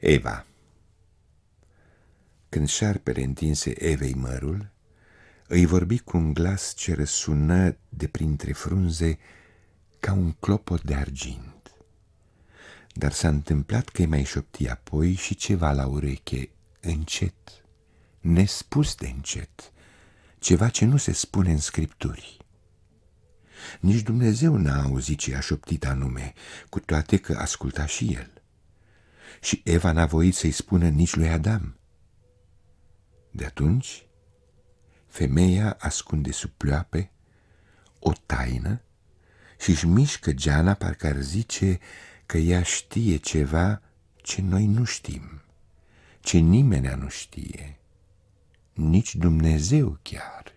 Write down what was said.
Eva Când șarpele întinse Evei mărul, îi vorbi cu un glas ce răsună de printre frunze ca un clopot de argint. Dar s-a întâmplat că îi mai șopti apoi și ceva la ureche, încet, nespus de încet, ceva ce nu se spune în scripturi. Nici Dumnezeu n-a auzit ce a șoptit anume, cu toate că asculta și el și Eva n-a voit să-i spună nici lui Adam. De atunci, femeia ascunde sub ploape o taină și își mișcă geana parcă ar zice că ea știe ceva ce noi nu știm, ce nimeni nu știe, nici Dumnezeu chiar.